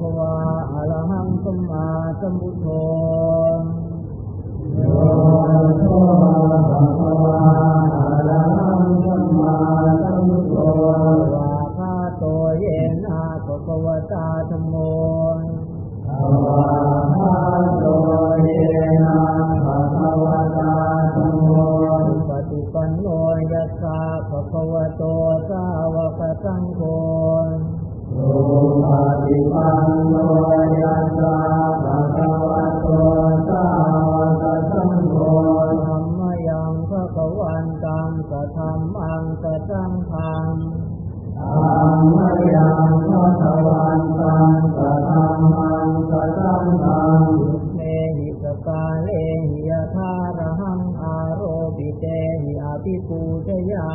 ขวาอรหังสัมมาสัมพุทโธโยโสภะคะวะอะระหังสัมมา ยา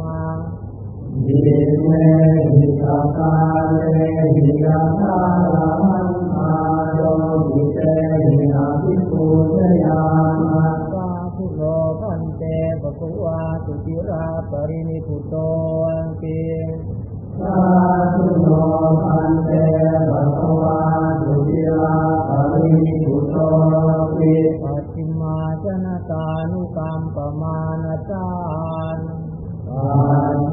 มาดิเมหิตาตาเลหิยาตาลัมันพาโยมิเตหิอาติปุตยามาสาธุโรพันเตปะกุวาตุจิราปรินิพุตโตอันติสาธุโลพันเตปะกุวาตุจิราปรินิพุตโตอันปิปัจฉิมาจนตานุกรรมปะมาณจา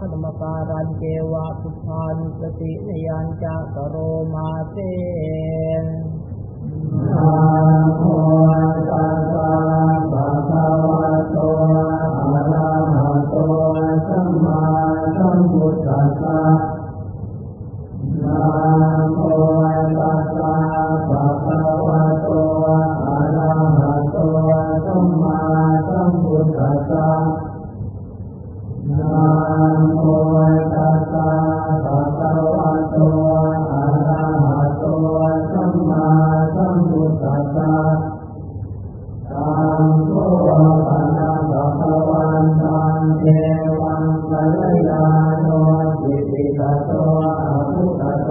ขนมการันเกวะสุพานุสตินยัญจากโรมาเตนสาโโตจิติตโตอาภุตโต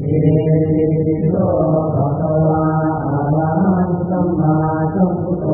อิติโตภะคะวะอะระหังสัมมาสัมพุทโธ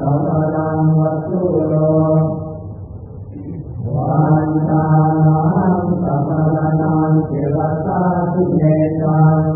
สัมปดังวัตถุโลวันตานังสัมปดังเจรตาสุเนตัง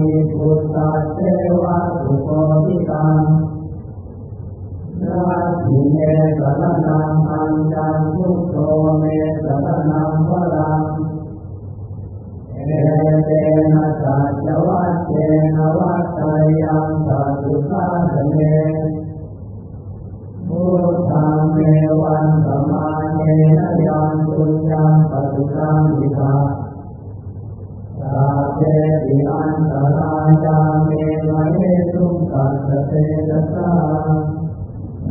มิพุทธเทวะสุโคติตังนาทิเมสรนังอันจันทุโตเมสรนังวรังเอเตนะสัจวัตเตนะวัตตยังสัจจุตาเมพุทธังเมวันสมาเนนะยังตุญญังปัจจุตังวิภา เพติอันตรายาเมวะเอตุสัสสะเตนะสาอ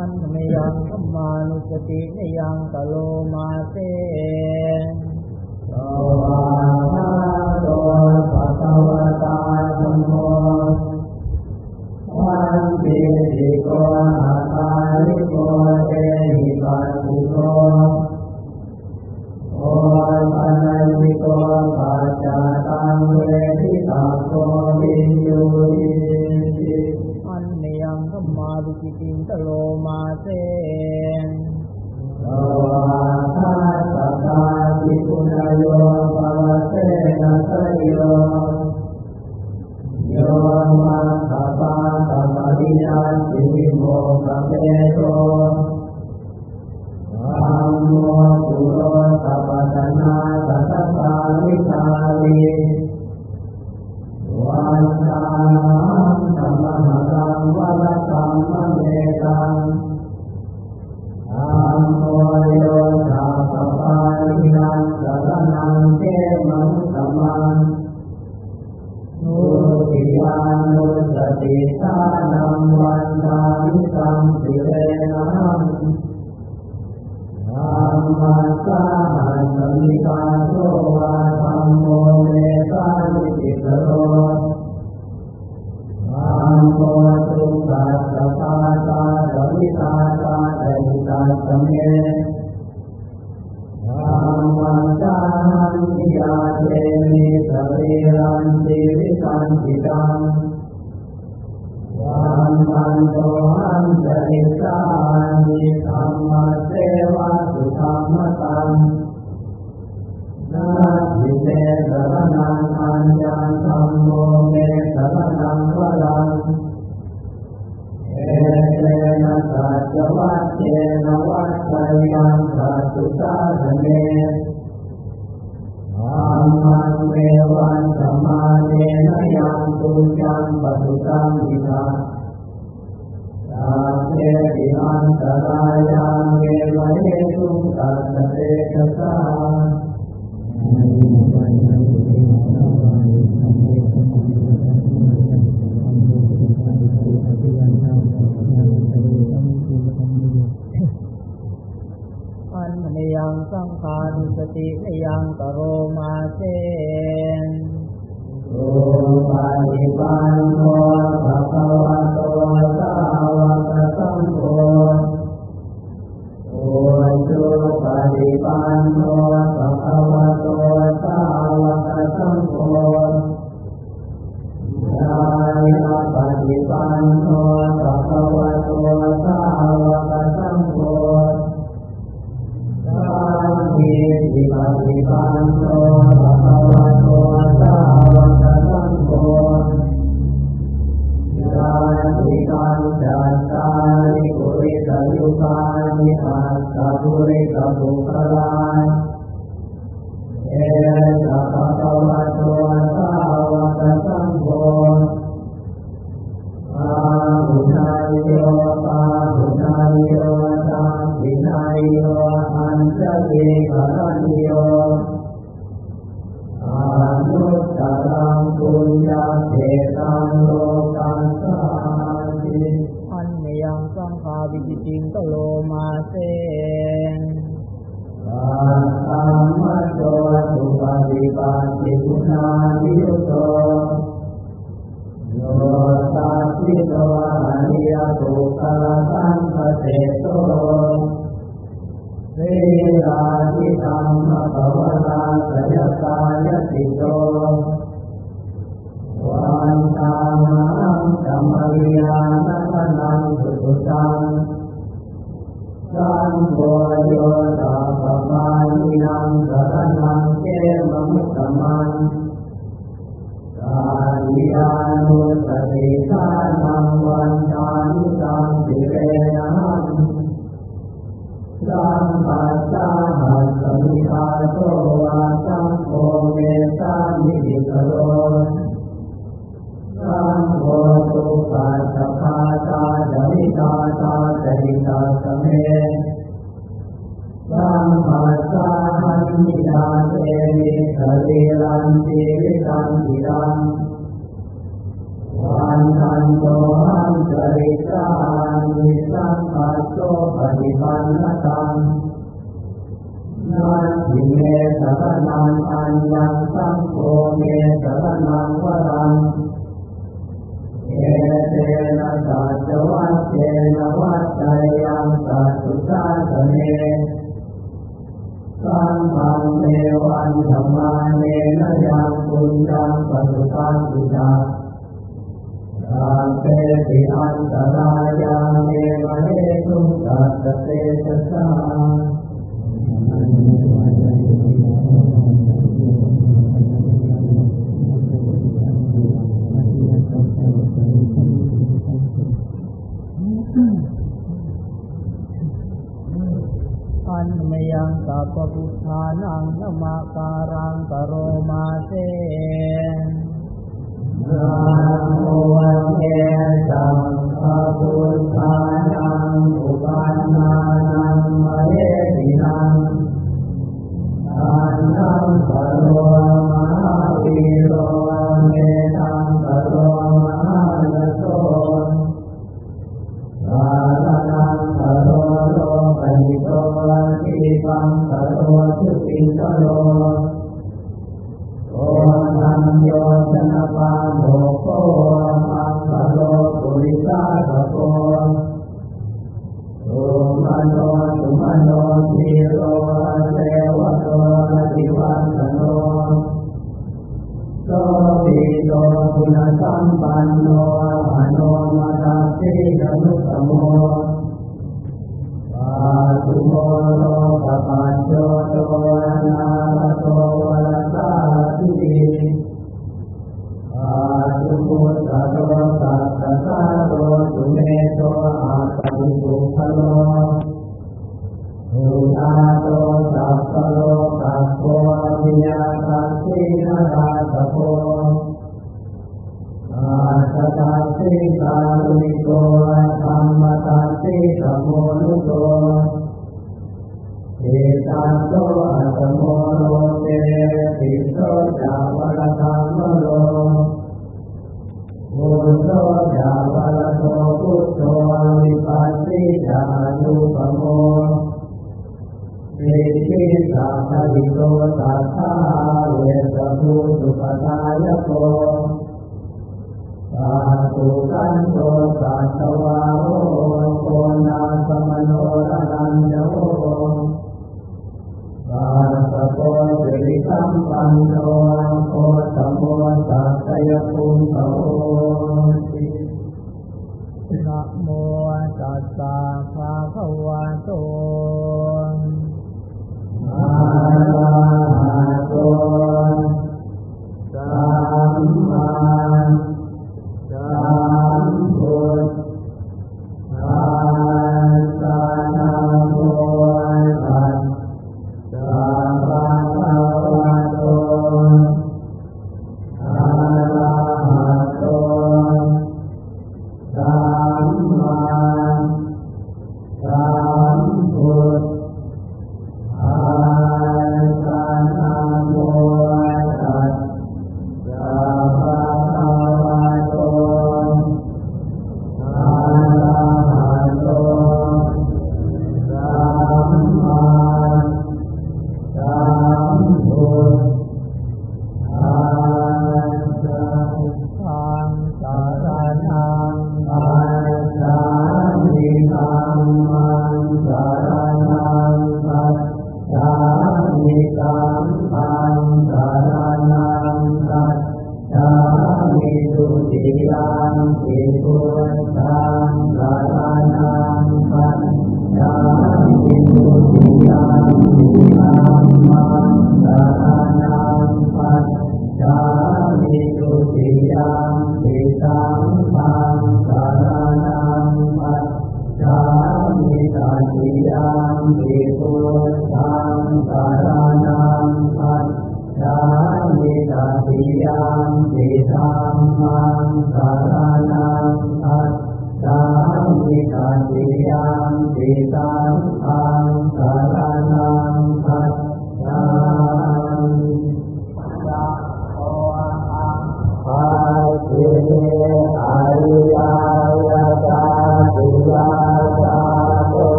ันเมยังธรรมานุสติเมยังตโลมาเต เทมังสมังนุติยานุสติทานังวันทามิสัมปิเรนังธรรมัสสะหันสมิกาโสวาธรรมโมเมตานิจิตโรธรรมโมทุกขัสสะปาตาสวิตาตาเดหิตาสเม มันติตังวันตันโตหันจริสามิธรรมเสวะสุธรรมตังนาทิเมสรนังอัญญังธรรมโมเมสรนังวรังเอเตนะสัจวัตเตนะวัตตยังสัจจุตาเมธัมมังเมวันสมา ตุญญังปัจจุตังวิภาสัพเพติอันตรายาเมวะเอตุสัสสเตชะสาอันเมยังสังขานุสติเมยังตโรมาเตโอปานิปันโนภะคะวะโตส ปานิปันโนภะคะวะโตสาวกสังโฆยายาปฏิปันโนภะ ติมุนาวิยุตโตโยตัสสิโตอริยตุกะสังคเตโตเวลาทิธรรมภวตาสยตายติโตวันตามังกัมริยานัตนังสุตุตังสังโฆโยตัปปมานิยังสรนัง มมุตตมันกาลยานุสติสานังวันทานิสังสิเรนังสัมปัสสะหัสมิทาโตวาสังโฆเมตานิโรสังโฆตุปัสสะภาตาจมิตาตาจริตาสเม นมิตาเตมิสเรีรันติวิตันติรังวันทันโตหันจริตานิสัมปัสโสปฏิปันนตังนันทิเมสรนังอัญญังสังโฆเมสรนังวรังเอเตนะสัจวัตเตนะวัตตยังสัจจุตาสเน วันธรรมาเนนะยังปุญญังปัสสุตังสุจาตาเตติอันตรายาเมวะเนตุสัตเตชะสาอัันมยังสัพพุทธานังนมาการังกโรมาเสนะโมเทสัมภพุทธานังอุปันนานังมะเรตินังทานังกโรมาวีโร ทีปังกโรโกณฑัญโญ ชนะปาโมกโข มังคโลปุริสาสโภ สุมโนสุมโน ธีโรเรวโต ระติวัฑฒโนโสภิโตคุณสัมปันโนอโนมทัสสี ชนุตตโม ปาตุโมโลกปัญโจโตนาโตวรสาทิติปาตุโมตโตสัตตะสโตสุเมโตอาตติสุขโลสุนาโตสัพพโลกัสโกวิญญาตัสสินาสโกอาสตัสสิการุณิโกธัมมทัสสี ตโมนุโท สิทธัตโถ อสโมโลเก ติสโส จ วทตัง วโร ปุสโส จ วรโท พุทโธวิปัสสี จ อนูปโมสิขี สัพพหิโตสัตถาเวสสภูสุปทายโกสาธุกันโตสัตวาโอโกนาสมโนระนันโย สาสโกสิริสัมปันโนโพธโมสัตยภูมิโตตินะโมตัสสะภะคะวะโต งวิสังฆัง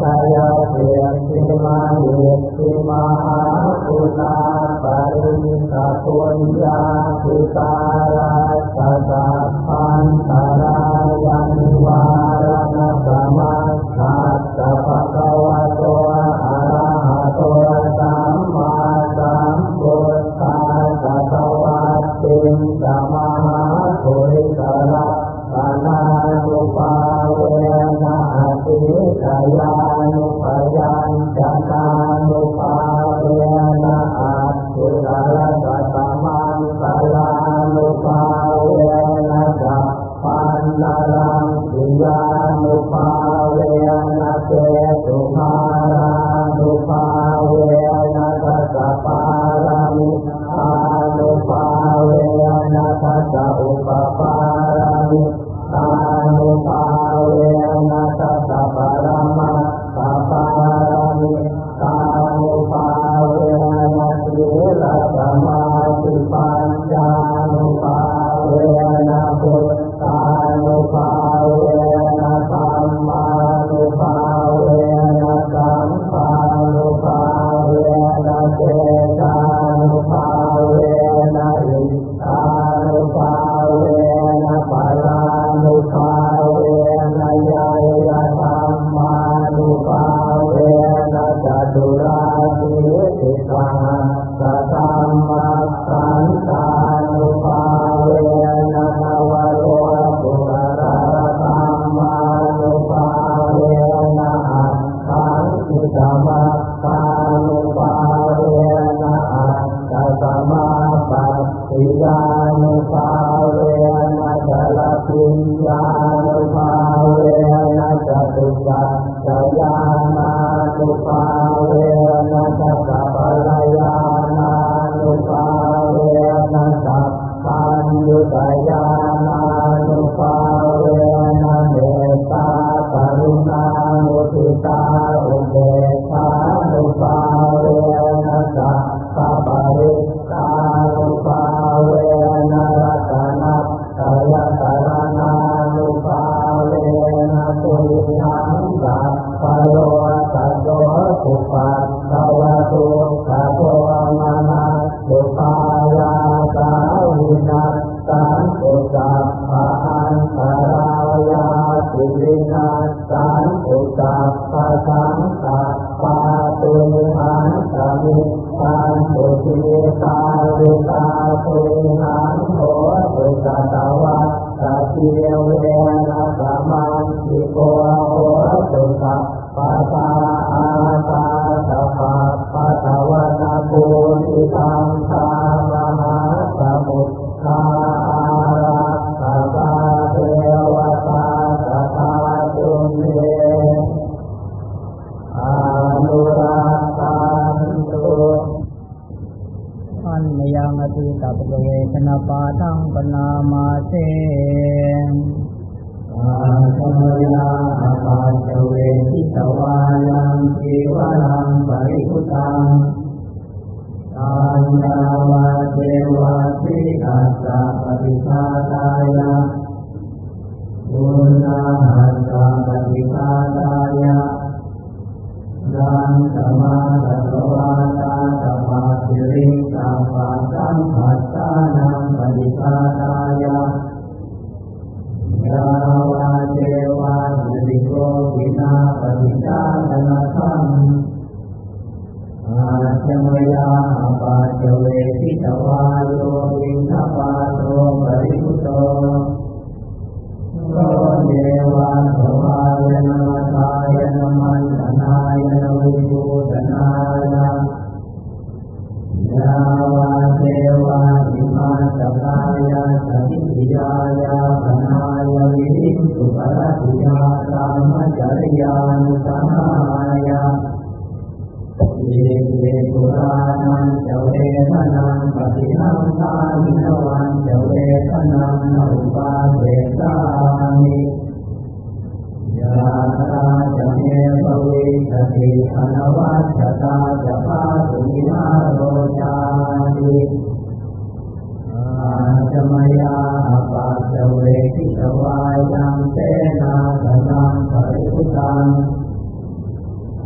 ชยเทียสิมาเยสิมาอาคุตาปริสกุญญาสุตา ඉදාන පාවයන බලපුඤ්ඤා ตุตาตุหังโหติตะตะวา วันเจเวทนาอุปาเสสามิยาตาจะเมปวิสติอานวัชตาจะพาสุมินาโรชาติอาจมยาปัสเวทิสวายังเตนาสนังปริพุตัง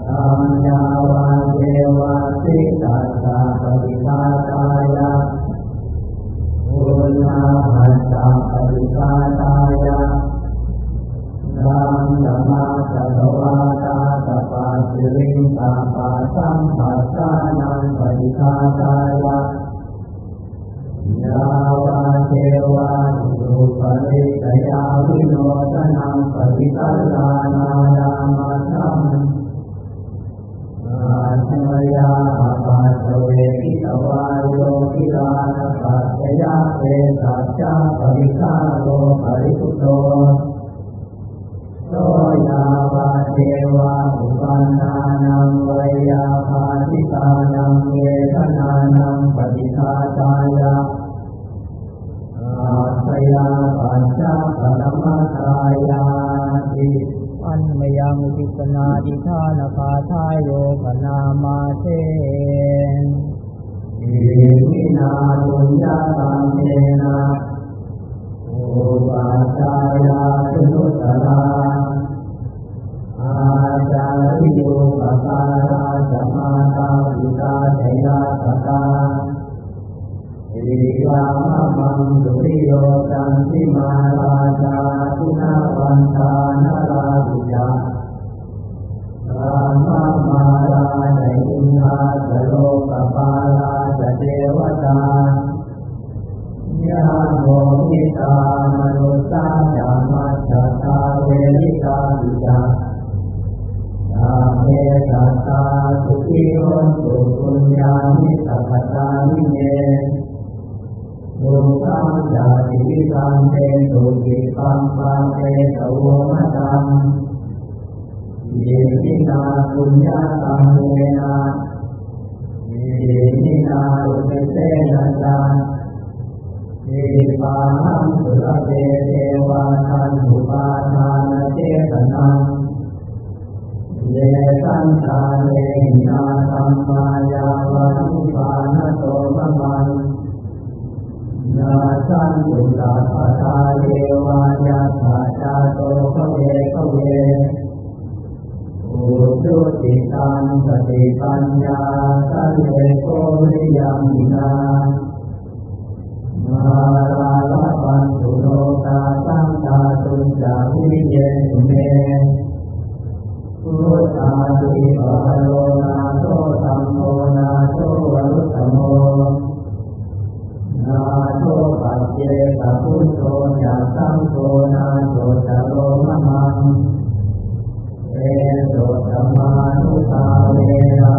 ธรรมยาวาเจวาสิกัสสะปิภาตายา นาหัสสะปฏิปาตายนัมธรราสะวาตาสะปาสิริงตาปสัมปัสานัติปาตายยาวาเทวาสุปริตยวิโนทนังปฏิปตานายามัสัมอาชมยา ยะเอสัจจะปริฆาโลปริสุโตโสยาปาเทวาอุปันนานังวยาปาติตานังเวทนานังปฏิฆาจายะอาสยาปัญจปรมัตายาติอันมยังวิปนาดิธานภาทายโยปนามาเท นาบุญญาตังเมนะโอปัชฌายาสุนุตตราอาจาริโยปการาสัมมาตาวิตาเทยาสตาอิวามะมังสุริโยตันติมาราชาทุนาวันตานราวิจารา ญญาตังเมนะเยมินาอุปเทนะจาเยปานังสุรเตเทวาทันอุปาทานเจตนังเยสันตาเนนาธรรมายาวานุปานโตมะมันนาสันตุตาปทาเย ตังสติปัญญาสันเลโกริยังนามาราลปันตุโลกาสังตาตุจาวิเยสุเมพุทธาติปะโลนาโตตัมโมนาโตวรุตโมนาโตปัจเจกพุทโธยาสังโฆนาโตจโรมมังเอโสธรรมานุภาเวนะ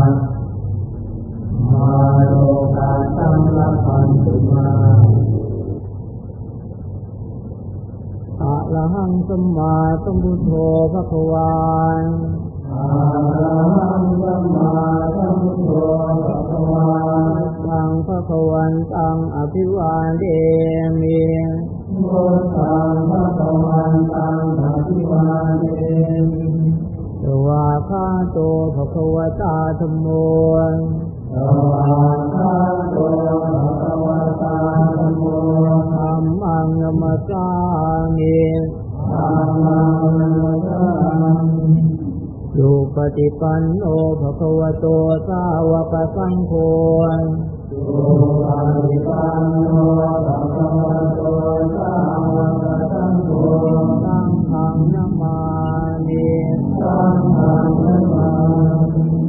มาโลกาสัมลัพพันตุมาอะระหังสัมมาสัมพุทโธภควานอาหังสัมมาสัมพุทโธภะคะวาทังภควันตังอภิวาเดมิพุทธังภะคะวันตังอะภิวาเทมิส วาคาโตภควตาธรรมโมสวาคาโตภะคะวะตาธัมโมธรรมังยมัสสามิธัมมังนัมสามิสุปฏิปันโนภควโตสาวกสังโฆสุปฏิปันโนภะคะวะโตสาวกสังโฆสังฆัง นามามิสังฆังนามามิ